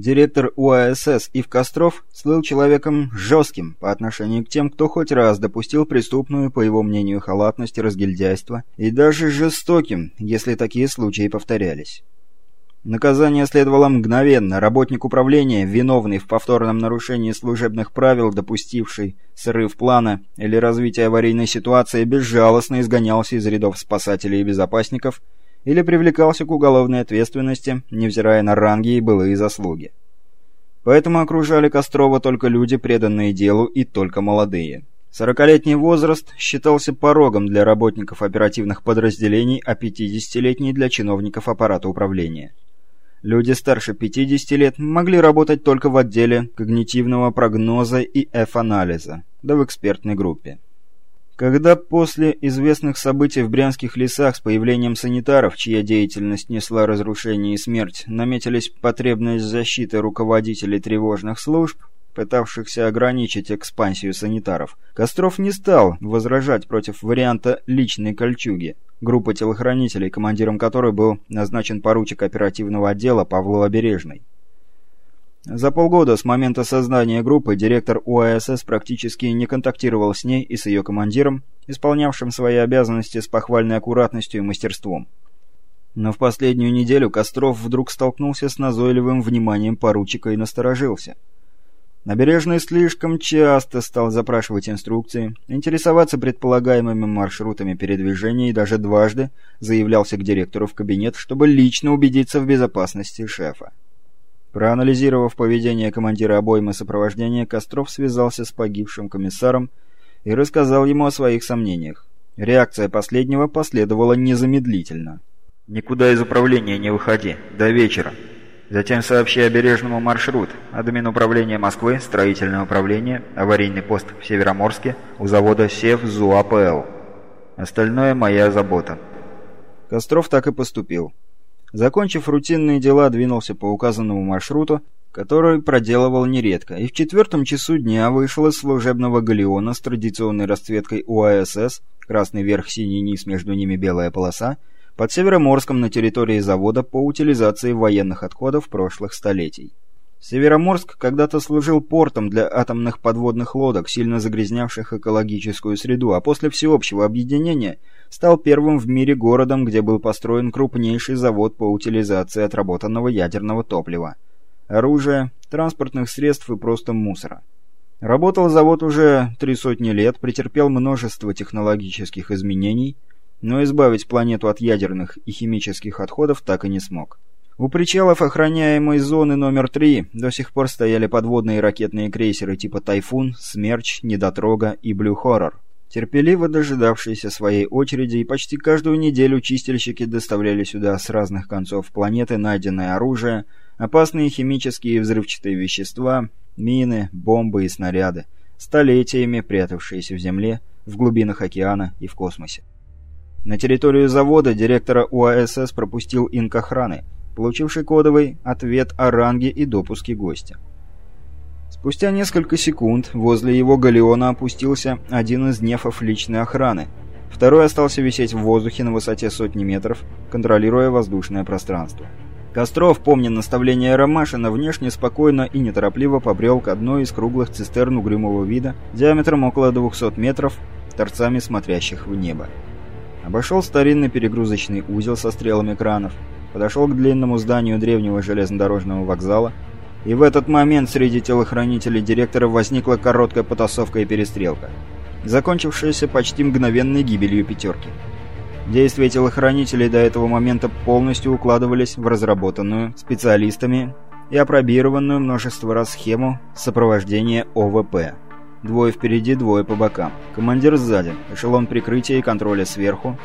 Директор УАСС Ив Костров слыл человеком жестким по отношению к тем, кто хоть раз допустил преступную, по его мнению, халатность и разгильдяйство, и даже жестоким, если такие случаи повторялись. Наказание следовало мгновенно. Работник управления, виновный в повторном нарушении служебных правил, допустивший срыв плана или развитие аварийной ситуации, безжалостно изгонялся из рядов спасателей и безопасников – или привлекался к уголовной ответственности, невзирая на ранги и былые заслуги. Поэтому окружали Кострова только люди, преданные делу, и только молодые. Сорокалетний возраст считался порогом для работников оперативных подразделений, а 50-летний для чиновников аппарата управления. Люди старше 50 лет могли работать только в отделе когнитивного прогноза и F-анализа, да в экспертной группе. Когда после известных событий в брянских лесах с появлением санитаров, чья деятельность несла разрушение и смерть, наметились потребность защиты руководителей тревожных служб, пытавшихся ограничить экспансию санитаров, Костров не стал возражать против варианта личной кольчуги, группы телохранителей, командиром которой был назначен поручик оперативного отдела Павло Обережный. За полгода с момента создания группы директор УАСС практически не контактировал с ней и с ее командиром, исполнявшим свои обязанности с похвальной аккуратностью и мастерством. Но в последнюю неделю Костров вдруг столкнулся с назойливым вниманием поручика и насторожился. Набережный слишком часто стал запрашивать инструкции, интересоваться предполагаемыми маршрутами передвижения и даже дважды заявлялся к директору в кабинет, чтобы лично убедиться в безопасности шефа. Проанализировав поведение командира обоймы сопровождения, Костров связался с погибшим комиссаром и рассказал ему о своих сомнениях. Реакция последнего последовала незамедлительно. «Никуда из управления не выходи. До вечера. Затем сообщи обережному маршрут. Админ управления Москвы, строительное управление, аварийный пост в Североморске, у завода СЕВ-ЗУАПЛ. Остальное моя забота». Костров так и поступил. Закончив рутинные дела, двинулся по указанному маршруту, который проделывал нередко, и в четвертом часу дня вышел из служебного галеона с традиционной расцветкой УАСС, красный верх, синий низ, между ними белая полоса, под Североморском на территории завода по утилизации военных отходов прошлых столетий. Североморск когда-то служил портом для атомных подводных лодок, сильно загрязнявших экологическую среду, а после всеобщего объединения стал первым в мире городом, где был построен крупнейший завод по утилизации отработанного ядерного топлива, оружия, транспортных средств и просто мусора. Работал завод уже три сотни лет, претерпел множество технологических изменений, но избавить планету от ядерных и химических отходов так и не смог. У причалов охраняемой зоны номер 3 до сих пор стояли подводные ракетные крейсеры типа «Тайфун», «Смерч», «Недотрога» и «Блю Хоррор», терпеливо дожидавшиеся своей очереди, и почти каждую неделю чистильщики доставляли сюда с разных концов планеты найденное оружие, опасные химические и взрывчатые вещества, мины, бомбы и снаряды, столетиями прятавшиеся в земле, в глубинах океана и в космосе. На территорию завода директора УАСС пропустил инк охраны – получивший кодовый ответ о ранге и допуске гостя. Спустя несколько секунд возле его галеона опустился один из нефов личной охраны, второй остался висеть в воздухе на высоте сотни метров, контролируя воздушное пространство. Костров, помня наставление Ромашина, внешне спокойно и неторопливо побрел к одной из круглых цистерн угрюмого вида, диаметром около 200 метров, торцами смотрящих в небо. Обошел старинный перегрузочный узел со стрелами кранов, подошел к длинному зданию древнего железнодорожного вокзала, и в этот момент среди телохранителей директора возникла короткая потасовка и перестрелка, закончившаяся почти мгновенной гибелью пятерки. Действия телохранителей до этого момента полностью укладывались в разработанную специалистами и опробированную множество раз схему сопровождения ОВП. Двое впереди, двое по бокам. Командир сзади, эшелон прикрытия и контроля сверху,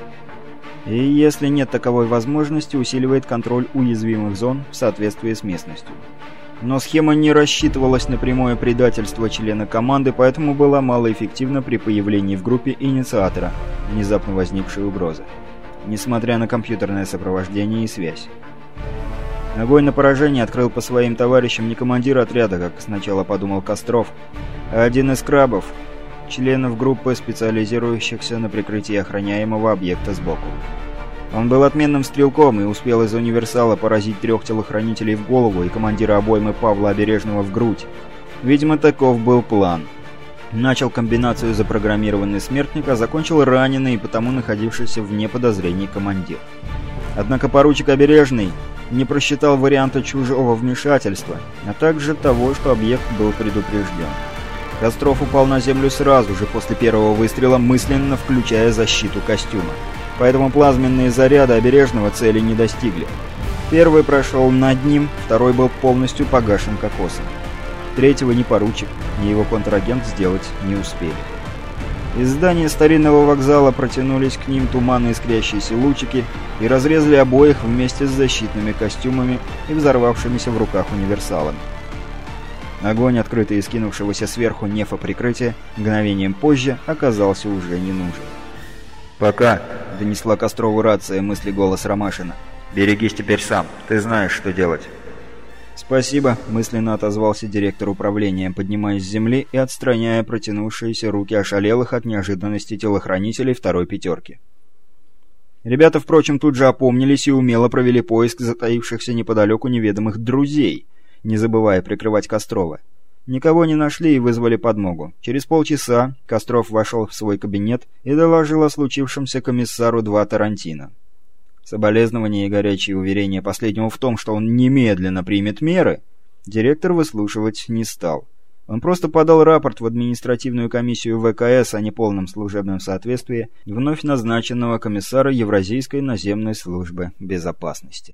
и, если нет таковой возможности, усиливает контроль уязвимых зон в соответствии с местностью. Но схема не рассчитывалась на прямое предательство члена команды, поэтому была малоэффективна при появлении в группе инициатора внезапно возникшей угрозы, несмотря на компьютерное сопровождение и связь. Огонь на поражение открыл по своим товарищам не командир отряда, как сначала подумал Костров, а один из крабов, членов группы, специализирующихся на прикрытии охраняемого объекта сбоку. Он был отменным стрелком и успел из универсала поразить трех телохранителей в голову и командира обоймы Павла Обережного в грудь. Видимо, таков был план. Начал комбинацию запрограммированный смертник, а закончил раненый и потому находившийся вне подозрений командир. Однако поручик Обережный не просчитал варианта чужого вмешательства, а также того, что объект был предупрежден. Костров упал на землю сразу же после первого выстрела, мысленно включая защиту костюма. Поэтому плазменные заряды обережного цели не достигли. Первый прошел над ним, второй был полностью погашен кокосом. Третьего ни поручик, ни его контрагент сделать не успели. Из здания старинного вокзала протянулись к ним туманные искрящиеся лучики и разрезали обоих вместе с защитными костюмами и взорвавшимися в руках универсалами. Огонь, открытый из кинувшегося сверху нефа прикрытия, мгновением позже оказался уже не нужен. «Пока», — донесла Кострову рация мысли голос Ромашина. «Берегись теперь сам, ты знаешь, что делать». «Спасибо», — мысленно отозвался директор управления, поднимаясь с земли и отстраняя протянувшиеся руки ошалелых от неожиданности телохранителей второй пятерки. Ребята, впрочем, тут же опомнились и умело провели поиск затаившихся неподалеку неведомых «друзей», не забывая прикрывать Кострова. Никого не нашли и вызвали подмогу. Через полчаса Костров вошел в свой кабинет и доложил о случившемся комиссару два Тарантино. Соболезнования и горячие уверения последнего в том, что он немедленно примет меры, директор выслушивать не стал. Он просто подал рапорт в административную комиссию ВКС о неполном служебном соответствии вновь назначенного комиссара Евразийской наземной службы безопасности.